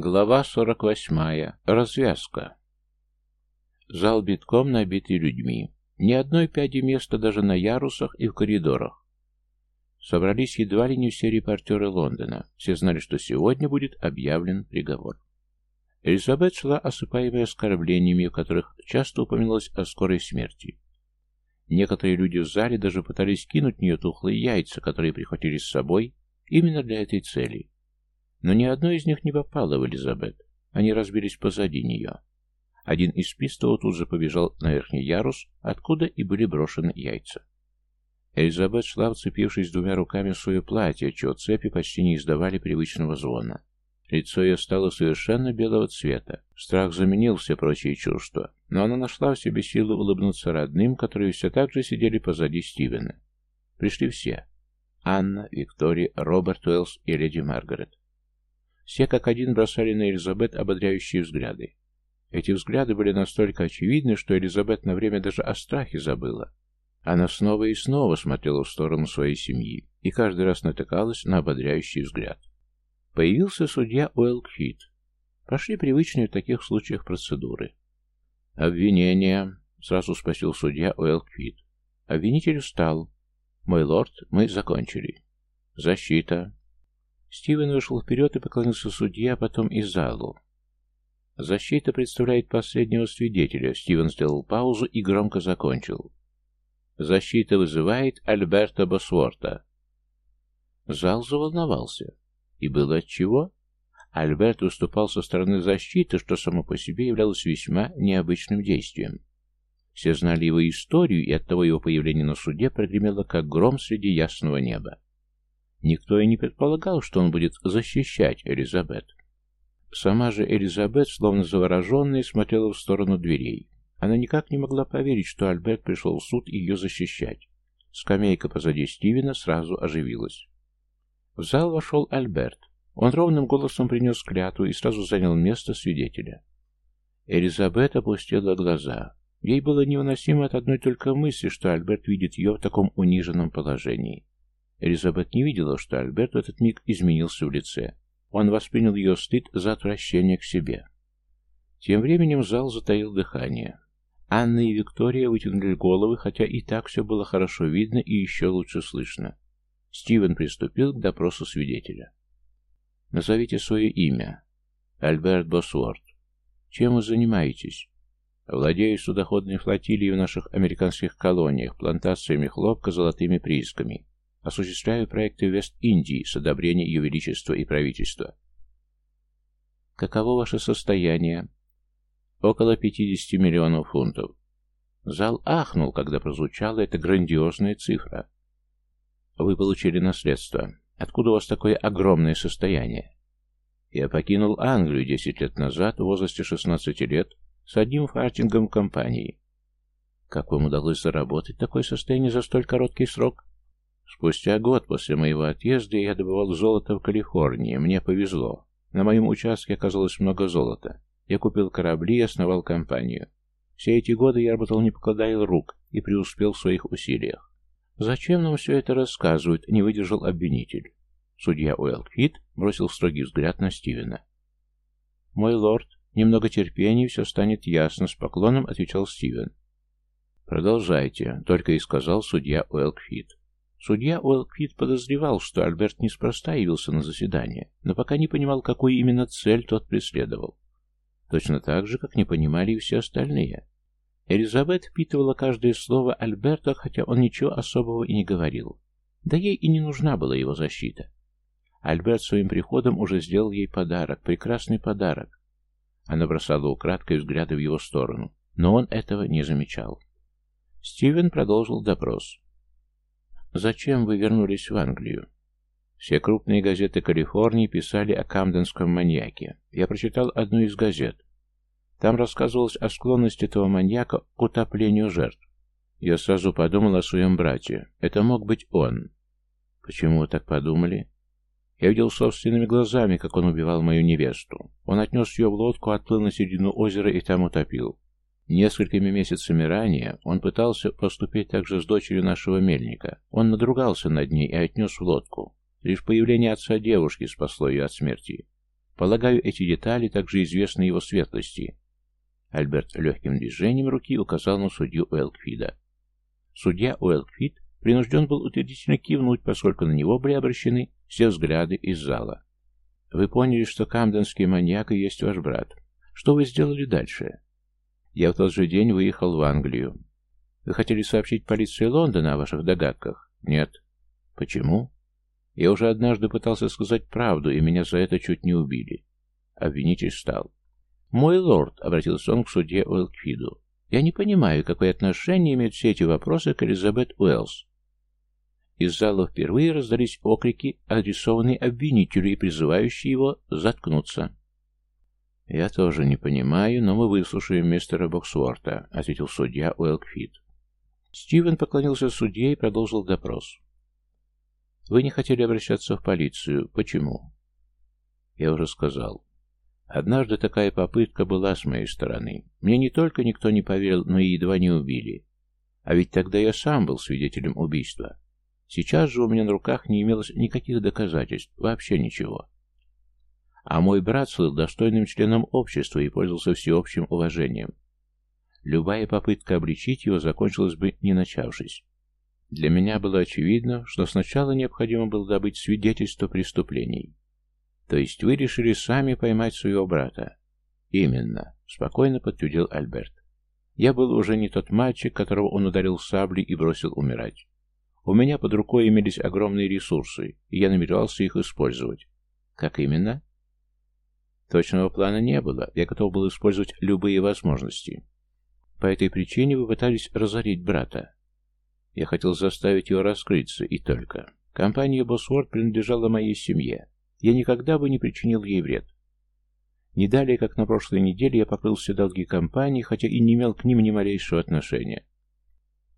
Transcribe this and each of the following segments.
Глава 48. Развязка. Зал битком набитый людьми. Ни одной пяди места даже на ярусах и в коридорах. Собрались едва ли не все репортеры Лондона. Все знали, что сегодня будет объявлен приговор. Элизабет шла, осыпаемая оскорблениями, в которых часто упоминалось о скорой смерти. Некоторые люди в зале даже пытались кинуть в нее тухлые яйца, которые прихватили с собой именно для этой цели. Но ни одно из них не попало в Элизабет. Они разбились позади нее. Один из пистолов тут же побежал на верхний ярус, откуда и были брошены яйца. Элизабет шла, вцепившись двумя руками в свое платье, чего цепи почти не издавали привычного звона. Лицо ее стало совершенно белого цвета. Страх заменил все прочие чувства, но она нашла в себе силу улыбнуться родным, которые все так же сидели позади Стивена. Пришли все. Анна, Виктория, Роберт Уэллс и леди Маргарет. Все как один бросали на Элизабет ободряющие взгляды. Эти взгляды были настолько очевидны, что Элизабет на время даже о страхе забыла. Она снова и снова смотрела в сторону своей семьи и каждый раз натыкалась на ободряющий взгляд. Появился судья Уэлкхит. Прошли привычные в таких случаях процедуры. «Обвинение», — сразу спросил судья Уэлкхит. Обвинитель встал. «Мой лорд, мы закончили». «Защита», Стивен вышел вперед и поклонился судье, а потом и залу. Защита представляет последнего свидетеля. Стивен сделал паузу и громко закончил. Защита вызывает Альберта Босворта. Зал заволновался. И было отчего. Альберт выступал со стороны защиты, что само по себе являлось весьма необычным действием. Все знали его историю, и оттого его появление на суде прогремело как гром среди ясного неба. Никто и не предполагал, что он будет защищать Элизабет. Сама же Элизабет, словно завороженная, смотрела в сторону дверей. Она никак не могла поверить, что Альберт пришел в суд ее защищать. Скамейка позади Стивена сразу оживилась. В зал вошел Альберт. Он ровным голосом принес клятву и сразу занял место свидетеля. Элизабет опустила глаза. Ей было невыносимо от одной только мысли, что Альберт видит ее в таком униженном положении. Элизабет не видела, что Альберт в этот миг изменился в лице. Он воспринял ее стыд за отвращение к себе. Тем временем зал затаил дыхание. Анна и Виктория вытянули головы, хотя и так все было хорошо видно и еще лучше слышно. Стивен приступил к допросу свидетеля. «Назовите свое имя». «Альберт Босворд». «Чем вы занимаетесь?» «Владею судоходной флотилией в наших американских колониях, плантациями хлопка, золотыми приисками. Осуществляю проекты Вест-Индии с одобрения Ее Величества и правительства. Каково ваше состояние? Около 50 миллионов фунтов. Зал ахнул, когда прозвучала эта грандиозная цифра. Вы получили наследство. Откуда у вас такое огромное состояние? Я покинул Англию 10 лет назад, в возрасте 16 лет, с одним фартингом компании. Как вам удалось заработать такое состояние за столь короткий срок? Спустя год после моего отъезда я добывал золото в Калифорнии. Мне повезло. На моем участке оказалось много золота. Я купил корабли и основал компанию. Все эти годы я работал не покладая рук и преуспел в своих усилиях. «Зачем нам все это рассказывают?» — не выдержал обвинитель. Судья Уэлквит бросил строгий взгляд на Стивена. «Мой лорд, немного терпения, все станет ясно», — с поклоном отвечал Стивен. «Продолжайте», — только и сказал судья Уэлквит. Судья Уэлквит подозревал, что Альберт неспроста явился на заседание, но пока не понимал, какую именно цель тот преследовал. Точно так же, как не понимали и все остальные. Элизабет впитывала каждое слово Альберта, хотя он ничего особого и не говорил. Да ей и не нужна была его защита. Альберт своим приходом уже сделал ей подарок, прекрасный подарок. Она бросала украдкой взгляды в его сторону, но он этого не замечал. Стивен продолжил допрос. Зачем вы вернулись в Англию? Все крупные газеты Калифорнии писали о камденском маньяке. Я прочитал одну из газет. Там рассказывалось о склонности этого маньяка к утоплению жертв. Я сразу подумал о своем брате. Это мог быть он. Почему вы так подумали? Я видел собственными глазами, как он убивал мою невесту. Он отнес ее в лодку, отплыл на середину озера и там утопил. Несколькими месяцами ранее он пытался поступить также с дочерью нашего мельника. Он надругался над ней и отнес в лодку. Лишь появление отца девушки спасло ее от смерти. Полагаю, эти детали также известны его светлости. Альберт легким движением руки указал на судью Уэлкфида. Судья Уэлкфид принужден был утвердительно кивнуть, поскольку на него были обращены все взгляды из зала. «Вы поняли, что камденский маньяк и есть ваш брат. Что вы сделали дальше?» «Я в тот же день выехал в Англию. Вы хотели сообщить полиции Лондона о ваших догадках?» «Нет». «Почему?» «Я уже однажды пытался сказать правду, и меня за это чуть не убили». Обвинитель встал. «Мой лорд», — обратился он к судье Уэлкфиду, — «я не понимаю, какое отношение имеют все эти вопросы к Элизабет Уэллс. Из зала впервые раздались окрики, адресованные обвинителю и призывающие его заткнуться. «Я тоже не понимаю, но мы выслушаем мистера Боксворта», — ответил судья Уэлкфит. Стивен поклонился судье и продолжил допрос. «Вы не хотели обращаться в полицию. Почему?» «Я уже сказал. Однажды такая попытка была с моей стороны. Мне не только никто не поверил, но и едва не убили. А ведь тогда я сам был свидетелем убийства. Сейчас же у меня на руках не имелось никаких доказательств, вообще ничего. А мой брат был достойным членом общества и пользовался всеобщим уважением. Любая попытка обличить его закончилась бы не начавшись. Для меня было очевидно, что сначала необходимо было добыть свидетельство преступлений. То есть вы решили сами поймать своего брата? Именно, спокойно подтвердил Альберт. Я был уже не тот мальчик, которого он ударил саблей и бросил умирать. У меня под рукой имелись огромные ресурсы, и я намеревался их использовать. Как именно? Точного плана не было, я готов был использовать любые возможности. По этой причине вы пытались разорить брата. Я хотел заставить его раскрыться, и только. Компания Босворд принадлежала моей семье. Я никогда бы не причинил ей вред. Не далее, как на прошлой неделе, я покрыл все долги компании, хотя и не имел к ним ни малейшего отношения.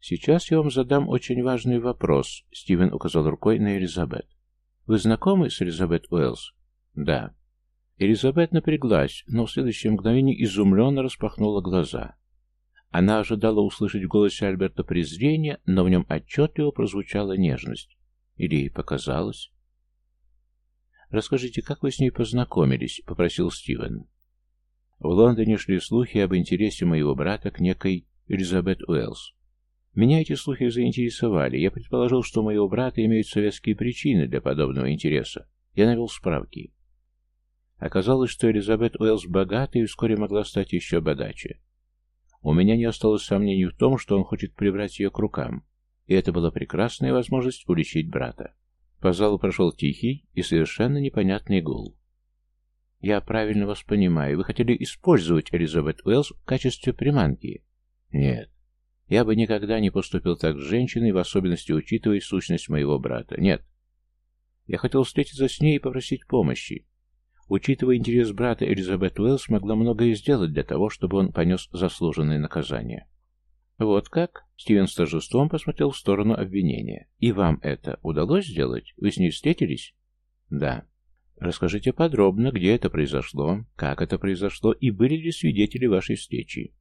«Сейчас я вам задам очень важный вопрос», — Стивен указал рукой на Элизабет. «Вы знакомы с Элизабет Уэллс?» «Да». Элизабет напряглась, но в следующее мгновение изумленно распахнула глаза. Она ожидала услышать в голосе Альберта презрение, но в нем отчетливо прозвучала нежность. Или ей показалось? «Расскажите, как вы с ней познакомились?» — попросил Стивен. В Лондоне шли слухи об интересе моего брата к некой Элизабет Уэллс. Меня эти слухи заинтересовали. Я предположил, что у моего брата имеют советские причины для подобного интереса. Я навел справки. Оказалось, что Элизабет Уэллс богата и вскоре могла стать еще богаче. У меня не осталось сомнений в том, что он хочет прибрать ее к рукам, и это была прекрасная возможность уличить брата. По залу прошел тихий и совершенно непонятный гул. «Я правильно вас понимаю. Вы хотели использовать Элизабет Уэллс в качестве приманки?» «Нет. Я бы никогда не поступил так с женщиной, в особенности учитывая сущность моего брата. Нет. Я хотел встретиться с ней и попросить помощи. Учитывая интерес брата, Элизабет Уэллс могла многое сделать для того, чтобы он понес заслуженное наказание. «Вот как?» Стивен с торжеством посмотрел в сторону обвинения. «И вам это удалось сделать? Вы с ней встретились?» «Да». «Расскажите подробно, где это произошло, как это произошло и были ли свидетели вашей встречи?»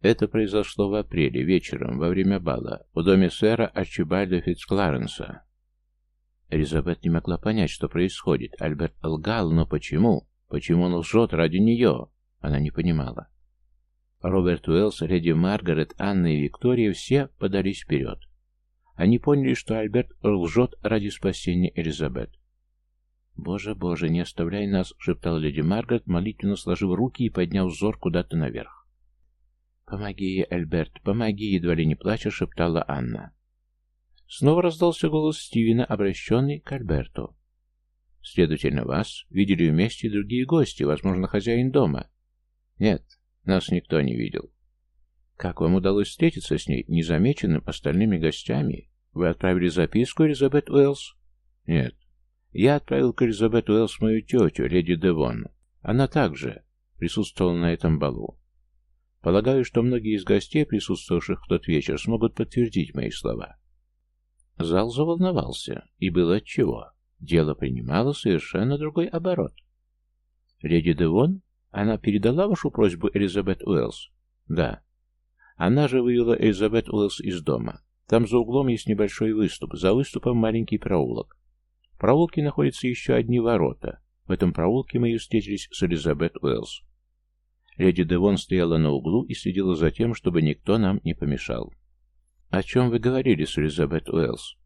Это произошло в апреле, вечером, во время бала, в доме сэра Арчибальда Фицкларенса. Элизабет не могла понять, что происходит. Альберт лгал, но почему? Почему он лжет ради нее? Она не понимала. Роберт Уэллс, леди Маргарет, Анна и Виктория все подались вперед. Они поняли, что Альберт лжет ради спасения Элизабет. «Боже, боже, не оставляй нас!» — шептала леди Маргарет, молитвенно сложив руки и подняв взор куда-то наверх. «Помоги, Альберт, помоги!» — едва ли не плача шептала Анна. Снова раздался голос Стивена, обращенный к Альберту. «Следовательно, вас видели вместе другие гости, возможно, хозяин дома?» «Нет, нас никто не видел». «Как вам удалось встретиться с ней, незамеченным остальными гостями? Вы отправили записку Элизабет Уэллс?» «Нет. Я отправил к Элизабет Уэллс мою тетю, леди Девон. Она также присутствовала на этом балу. Полагаю, что многие из гостей, присутствовавших в тот вечер, смогут подтвердить мои слова. Зал заволновался, и было отчего. Дело принимало совершенно другой оборот. «Леди Девон? Она передала вашу просьбу Элизабет Уэллс?» «Да». Она же вывела Элизабет Уэллс из дома. Там за углом есть небольшой выступ, за выступом маленький проулок. В проулке находятся еще одни ворота. В этом проулке мы и встретились с Элизабет Уэллс. Леди Девон стояла на углу и следила за тем, чтобы никто нам не помешал. «О чем вы говорили с Элизабет Уэллс?»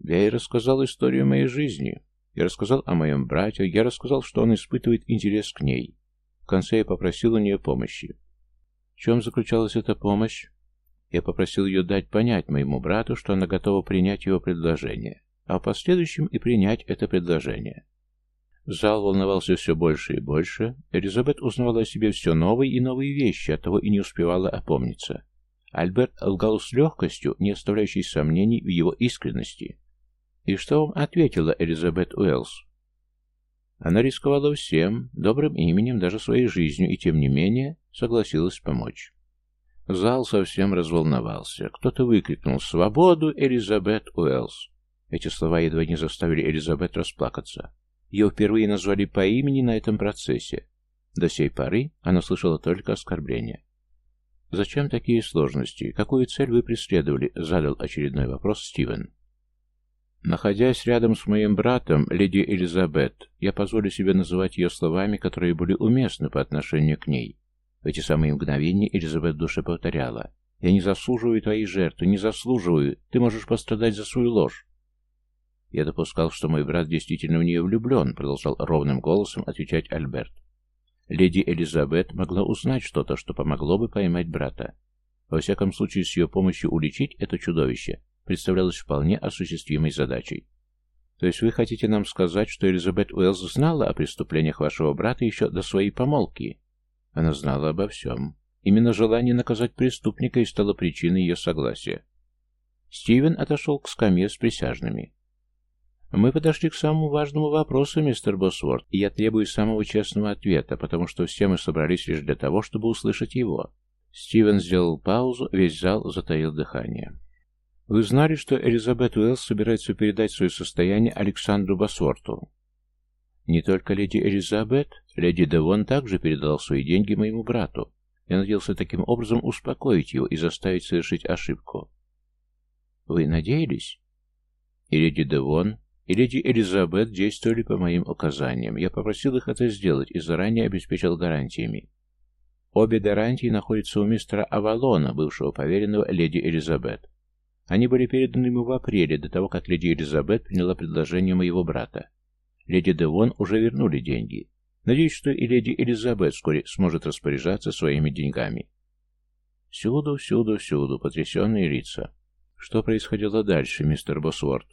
«Я ей рассказал историю моей жизни. Я рассказал о моем брате, я рассказал, что он испытывает интерес к ней. В конце я попросил у нее помощи. В чем заключалась эта помощь? Я попросил ее дать понять моему брату, что она готова принять его предложение, а в последующем и принять это предложение. Зал волновался все больше и больше. Элизабет узнавала о себе все новые и новые вещи, оттого и не успевала опомниться. Альберт лгал с легкостью, не оставляющей сомнений в его искренности. «И что вам ответила Элизабет Уэллс?» Она рисковала всем, добрым именем, даже своей жизнью, и тем не менее согласилась помочь. Зал совсем разволновался. Кто-то выкрикнул «Свободу, Элизабет Уэллс!». Эти слова едва не заставили Элизабет расплакаться. Ее впервые назвали по имени на этом процессе. До сей поры она слышала только оскорбления. «Зачем такие сложности? Какую цель вы преследовали?» — задал очередной вопрос Стивен. Находясь рядом с моим братом, леди Элизабет, я позволю себе называть ее словами, которые были уместны по отношению к ней. В эти самые мгновения Элизабет душе повторяла. «Я не заслуживаю твоей жертвы, не заслуживаю. Ты можешь пострадать за свою ложь». «Я допускал, что мой брат действительно в нее влюблен», — продолжал ровным голосом отвечать Альберт. Леди Элизабет могла узнать что-то, что помогло бы поймать брата. Во всяком случае, с ее помощью уличить это чудовище представлялось вполне осуществимой задачей. То есть вы хотите нам сказать, что Элизабет Уэллс знала о преступлениях вашего брата еще до своей помолвки? Она знала обо всем. Именно желание наказать преступника и стало причиной ее согласия. Стивен отошел к скамье с присяжными. «Мы подошли к самому важному вопросу, мистер Босворд, и я требую самого честного ответа, потому что все мы собрались лишь для того, чтобы услышать его». Стивен сделал паузу, весь зал затаил дыхание. Вы знали, что Элизабет Уэллс собирается передать свое состояние Александру Басворту? Не только леди Элизабет, леди Девон также передала свои деньги моему брату. Я надеялся таким образом успокоить его и заставить совершить ошибку. Вы надеялись? И леди Девон, и леди Элизабет действовали по моим указаниям. Я попросил их это сделать и заранее обеспечил гарантиями. Обе гарантии находятся у мистера Авалона, бывшего поверенного леди Элизабет. Они были переданы ему в апреле, до того, как леди Элизабет приняла предложение моего брата. Леди Девон уже вернули деньги. Надеюсь, что и леди Элизабет вскоре сможет распоряжаться своими деньгами. Всюду, всюду, всюду потрясенные лица. Что происходило дальше, мистер Босворд?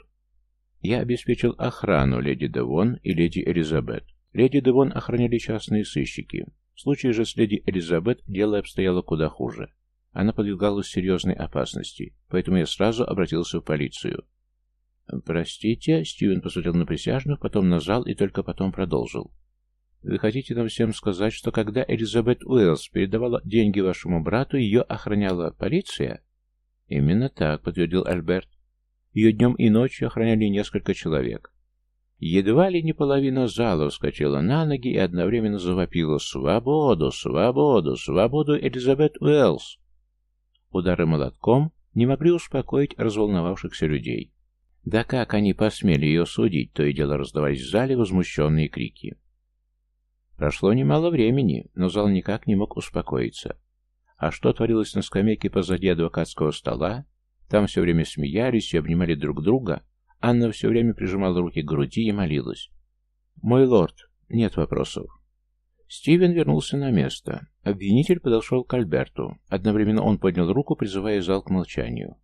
Я обеспечил охрану леди Девон и леди Элизабет. Леди Девон охраняли частные сыщики. В случае же с леди Элизабет дело обстояло куда хуже. Она подвигалась серьезной опасности, поэтому я сразу обратился в полицию. «Простите», — Стивен посмотрел на присяжных, потом на зал и только потом продолжил. «Вы хотите нам всем сказать, что когда Элизабет Уэллс передавала деньги вашему брату, ее охраняла полиция?» «Именно так», — подтвердил Альберт. «Ее днем и ночью охраняли несколько человек. Едва ли не половина зала вскочила на ноги и одновременно завопила «Свободу! Свободу! Свободу Элизабет Уэллс!» Удары молотком не могли успокоить разволновавшихся людей. Да как они посмели ее судить, то и дело раздавались в зале возмущенные крики. Прошло немало времени, но зал никак не мог успокоиться. А что творилось на скамейке позади адвокатского стола? Там все время смеялись и обнимали друг друга. Анна все время прижимала руки к груди и молилась. «Мой лорд, нет вопросов. Стивен вернулся на место. Обвинитель подошел к Альберту. Одновременно он поднял руку, призывая зал к молчанию.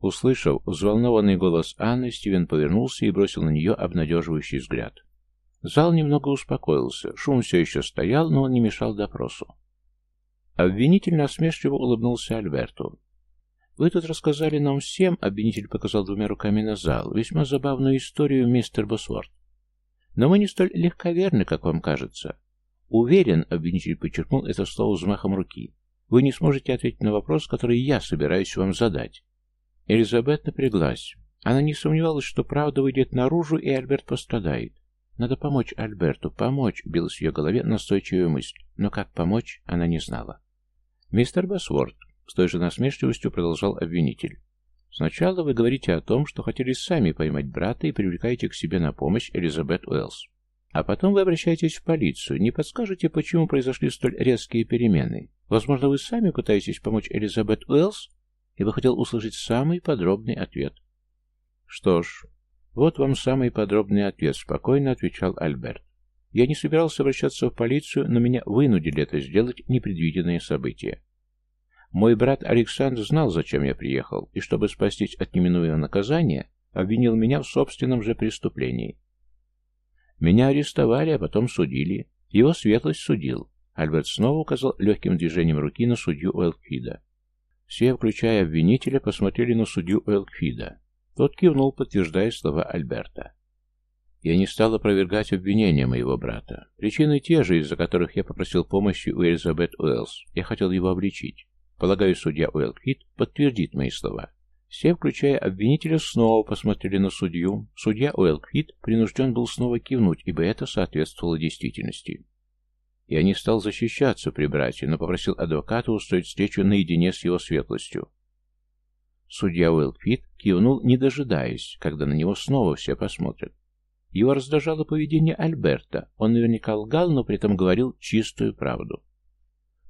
Услышав взволнованный голос Анны, Стивен повернулся и бросил на нее обнадеживающий взгляд. Зал немного успокоился. Шум все еще стоял, но он не мешал допросу. Обвинитель насмешливо улыбнулся Альберту. «Вы тут рассказали нам всем», — обвинитель показал двумя руками на зал, «весьма забавную историю, мистер Босворд. Но мы не столь легковерны, как вам кажется. Уверен, обвинитель подчеркнул это слово взмахом руки. Вы не сможете ответить на вопрос, который я собираюсь вам задать. Элизабет напряглась. Она не сомневалась, что правда выйдет наружу, и Альберт пострадает. Надо помочь Альберту, помочь, билась в ее голове настойчивая мысль. Но как помочь, она не знала. Мистер Басворд, с той же насмешливостью продолжал обвинитель. Сначала вы говорите о том, что хотели сами поймать брата и привлекаете к себе на помощь Элизабет Уэллс. А потом вы обращаетесь в полицию. Не подскажете, почему произошли столь резкие перемены? Возможно, вы сами пытаетесь помочь Элизабет Уэллс? И бы хотел услышать самый подробный ответ. Что ж, вот вам самый подробный ответ, спокойно отвечал Альберт. Я не собирался обращаться в полицию, но меня вынудили это сделать непредвиденные события. Мой брат Александр знал, зачем я приехал, и чтобы спастись от неминуемого наказания, обвинил меня в собственном же преступлении. Меня арестовали, а потом судили. Его светлость судил. Альберт снова указал легким движением руки на судью Уэлкфида. Все, включая обвинителя, посмотрели на судью Уэлкфида. Тот кивнул, подтверждая слова Альберта. Я не стал опровергать обвинения моего брата. Причины те же, из-за которых я попросил помощи у Элизабет Уэллс. Я хотел его обличить. Полагаю, судья Уэлквит подтвердит мои слова. Все, включая обвинителя, снова посмотрели на судью. Судья Уэлквит принужден был снова кивнуть, ибо это соответствовало действительности. Я не стал защищаться при брате, но попросил адвоката устроить встречу наедине с его светлостью. Судья Уэлквит кивнул, не дожидаясь, когда на него снова все посмотрят. Его раздражало поведение Альберта. Он наверняка лгал, но при этом говорил чистую правду.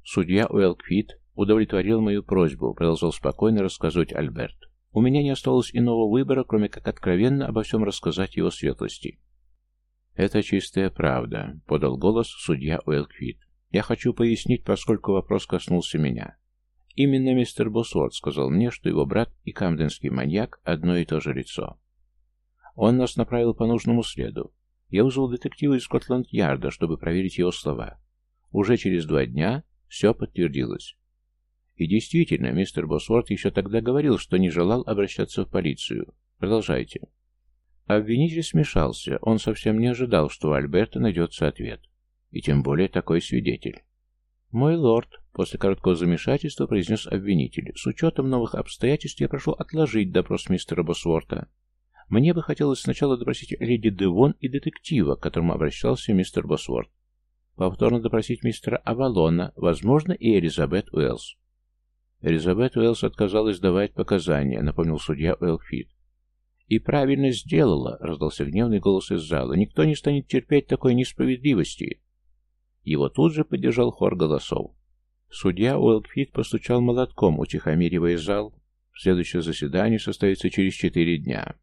Судья Уэлквит удовлетворил мою просьбу, продолжал спокойно рассказывать Альберт. У меня не осталось иного выбора, кроме как откровенно обо всем рассказать его светлости. «Это чистая правда», — подал голос судья Уэлквит. «Я хочу пояснить, поскольку вопрос коснулся меня. Именно мистер Босворд сказал мне, что его брат и камденский маньяк — одно и то же лицо. Он нас направил по нужному следу. Я вызвал детектива из Скотланд-Ярда, чтобы проверить его слова. Уже через два дня все подтвердилось. И действительно, мистер Босворт еще тогда говорил, что не желал обращаться в полицию. Продолжайте. Обвинитель смешался. Он совсем не ожидал, что у Альберта найдется ответ. И тем более такой свидетель. «Мой лорд», — после короткого замешательства произнес обвинитель, «с учетом новых обстоятельств я прошу отложить допрос мистера Босворта. Мне бы хотелось сначала допросить леди Девон и детектива, к которому обращался мистер Босворт. Повторно допросить мистера Авалона, возможно, и Элизабет Уэллс. Элизабет Уэллс отказалась давать показания, напомнил судья Уэлфит. «И правильно сделала», — раздался гневный голос из зала. «Никто не станет терпеть такой несправедливости». Его тут же поддержал хор голосов. Судья Уэлкфит постучал молотком, утихомиривая зал. Следующее заседание состоится через четыре дня.